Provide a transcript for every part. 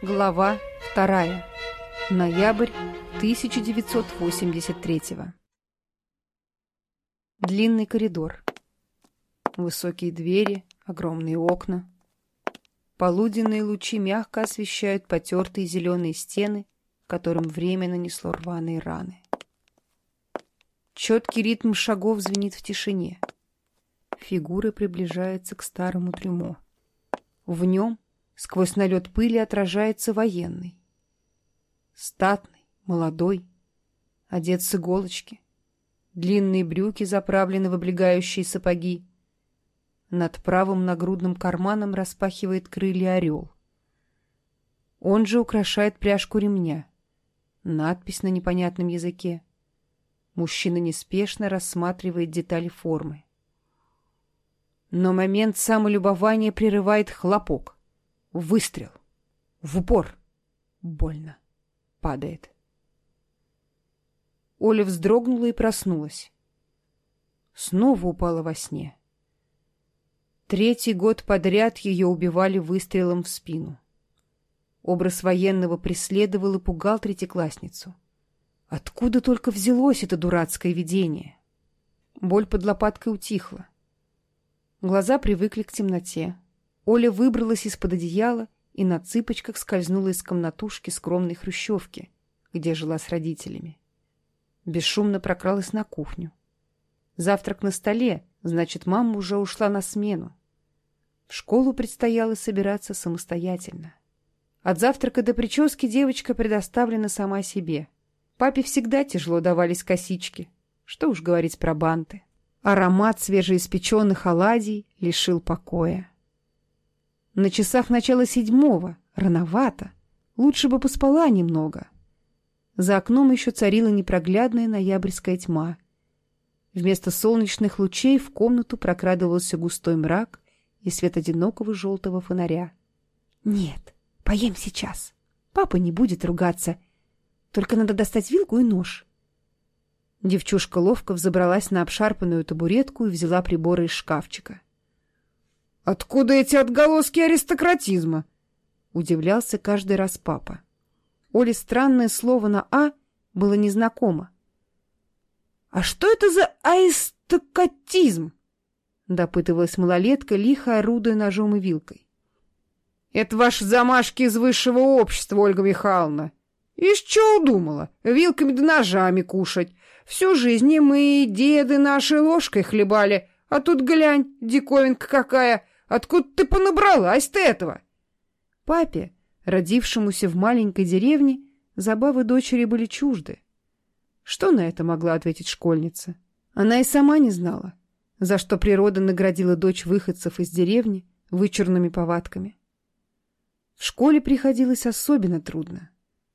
Глава 2. Ноябрь 1983. Длинный коридор. Высокие двери, огромные окна. Полуденные лучи мягко освещают потертые зеленые стены, которым время нанесло рваные раны. Четкий ритм шагов звенит в тишине. Фигуры приближаются к старому трюму. В нем — Сквозь налет пыли отражается военный. Статный, молодой, одет с иголочки. Длинные брюки заправлены в облегающие сапоги. Над правым нагрудным карманом распахивает крылья орел. Он же украшает пряжку ремня. Надпись на непонятном языке. Мужчина неспешно рассматривает детали формы. Но момент самолюбования прерывает хлопок. Выстрел. В упор. Больно. Падает. Оля вздрогнула и проснулась. Снова упала во сне. Третий год подряд ее убивали выстрелом в спину. Образ военного преследовал и пугал третьеклассницу. Откуда только взялось это дурацкое видение? Боль под лопаткой утихла. Глаза привыкли к темноте. Оля выбралась из-под одеяла и на цыпочках скользнула из комнатушки скромной хрущевки, где жила с родителями. Бесшумно прокралась на кухню. Завтрак на столе, значит, мама уже ушла на смену. В школу предстояло собираться самостоятельно. От завтрака до прически девочка предоставлена сама себе. Папе всегда тяжело давались косички. Что уж говорить про банты. Аромат свежеиспеченных оладий лишил покоя. На часах начало седьмого, рановато. Лучше бы поспала немного. За окном еще царила непроглядная ноябрьская тьма. Вместо солнечных лучей в комнату прокрадывался густой мрак и свет одинокого желтого фонаря. «Нет, поем сейчас. Папа не будет ругаться. Только надо достать вилку и нож». Девчушка ловко взобралась на обшарпанную табуретку и взяла приборы из шкафчика. Откуда эти отголоски аристократизма? Удивлялся каждый раз папа. Оле странное слово на «а» было незнакомо. «А что это за аистократизм?» Допытывалась малолетка, лихо орудуя ножом и вилкой. «Это ваши замашки из высшего общества, Ольга Михайловна. Из чего удумала? Вилками да ножами кушать. Всю жизнь мы и деды нашей ложкой хлебали, а тут глянь, диковинка какая, Откуда ты понабрала? А понабралась ты этого?» Папе, родившемуся в маленькой деревне, забавы дочери были чужды. Что на это могла ответить школьница? Она и сама не знала, за что природа наградила дочь выходцев из деревни вычурными повадками. В школе приходилось особенно трудно.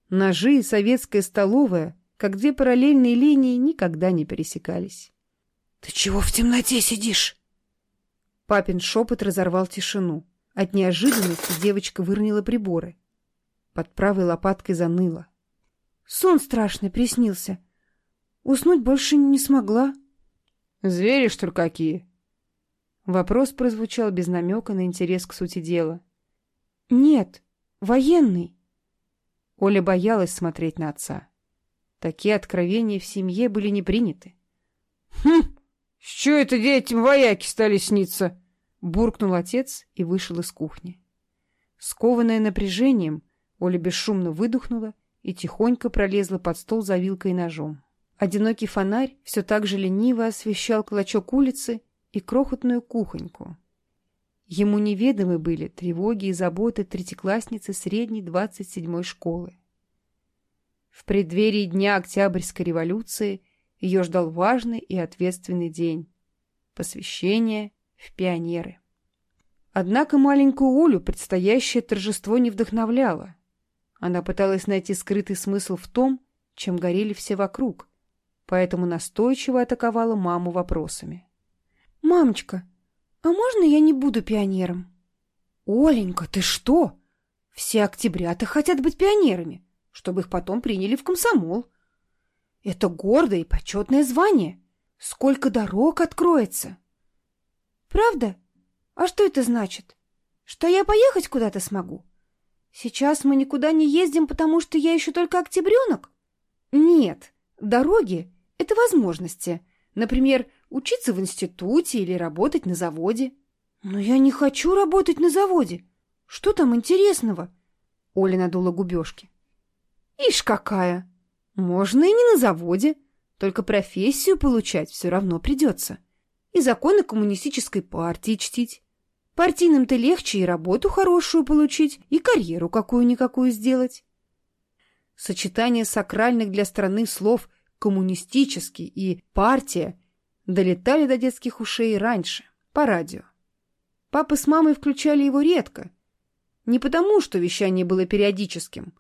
Ножи и советская столовая, как две параллельные линии, никогда не пересекались. — Ты чего в темноте сидишь? Папин шепот разорвал тишину. От неожиданности девочка выронила приборы. Под правой лопаткой заныло. Сон страшный приснился. Уснуть больше не смогла. Звери, что ли, какие? Вопрос прозвучал без намека на интерес к сути дела. Нет, военный. Оля боялась смотреть на отца. Такие откровения в семье были не приняты. Хм! «Что это детям вояки стали сниться?» — буркнул отец и вышел из кухни. Скованная напряжением, Оля бесшумно выдохнула и тихонько пролезла под стол за вилкой и ножом. Одинокий фонарь все так же лениво освещал клочок улицы и крохотную кухоньку. Ему неведомы были тревоги и заботы третьеклассницы средней двадцать седьмой школы. В преддверии Дня Октябрьской революции – ее ждал важный и ответственный день – посвящение в пионеры. Однако маленькую Олю предстоящее торжество не вдохновляло. Она пыталась найти скрытый смысл в том, чем горели все вокруг, поэтому настойчиво атаковала маму вопросами. «Мамочка, а можно я не буду пионером?» «Оленька, ты что? Все октябрята хотят быть пионерами, чтобы их потом приняли в комсомол. Это гордое и почетное звание. Сколько дорог откроется!» «Правда? А что это значит? Что я поехать куда-то смогу? Сейчас мы никуда не ездим, потому что я еще только октябренок?» «Нет, дороги — это возможности. Например, учиться в институте или работать на заводе». «Но я не хочу работать на заводе. Что там интересного?» Оля надула губежки. «Ишь какая!» Можно и не на заводе, только профессию получать все равно придется. И законы коммунистической партии чтить. Партийным-то легче и работу хорошую получить, и карьеру какую-никакую сделать. Сочетание сакральных для страны слов «коммунистический» и «партия» долетали до детских ушей раньше, по радио. Папа с мамой включали его редко. Не потому, что вещание было периодическим.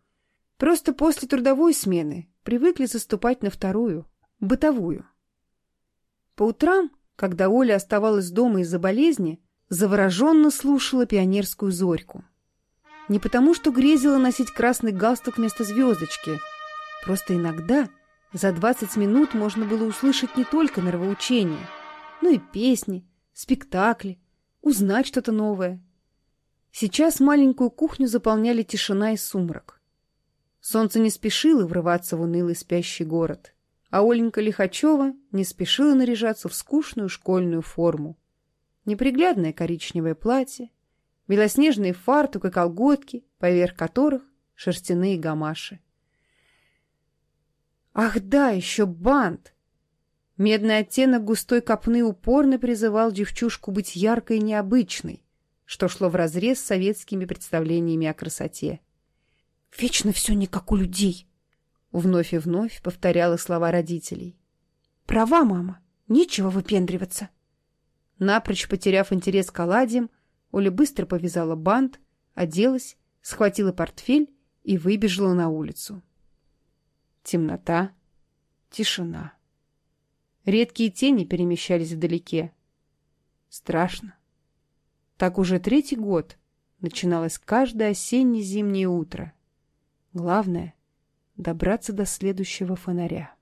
Просто после трудовой смены привыкли заступать на вторую, бытовую. По утрам, когда Оля оставалась дома из-за болезни, завороженно слушала пионерскую зорьку. Не потому, что грезила носить красный галстук вместо звездочки. Просто иногда за 20 минут можно было услышать не только норовоучения, но и песни, спектакли, узнать что-то новое. Сейчас маленькую кухню заполняли тишина и сумрак. Солнце не спешило врываться в унылый спящий город, а Оленька Лихачева не спешила наряжаться в скучную школьную форму. Неприглядное коричневое платье, белоснежный фартук и колготки, поверх которых шерстяные гамаши. Ах да, еще бант! Медный оттенок густой копны упорно призывал девчушку быть яркой и необычной, что шло вразрез с советскими представлениями о красоте. Вечно все не как у людей. Вновь и вновь повторяла слова родителей. Права, мама, нечего выпендриваться. Напрочь потеряв интерес к оладьям, Оля быстро повязала бант, оделась, схватила портфель и выбежала на улицу. Темнота, тишина. Редкие тени перемещались вдалеке. Страшно. Так уже третий год начиналось каждое осенне-зимнее утро — Главное — добраться до следующего фонаря.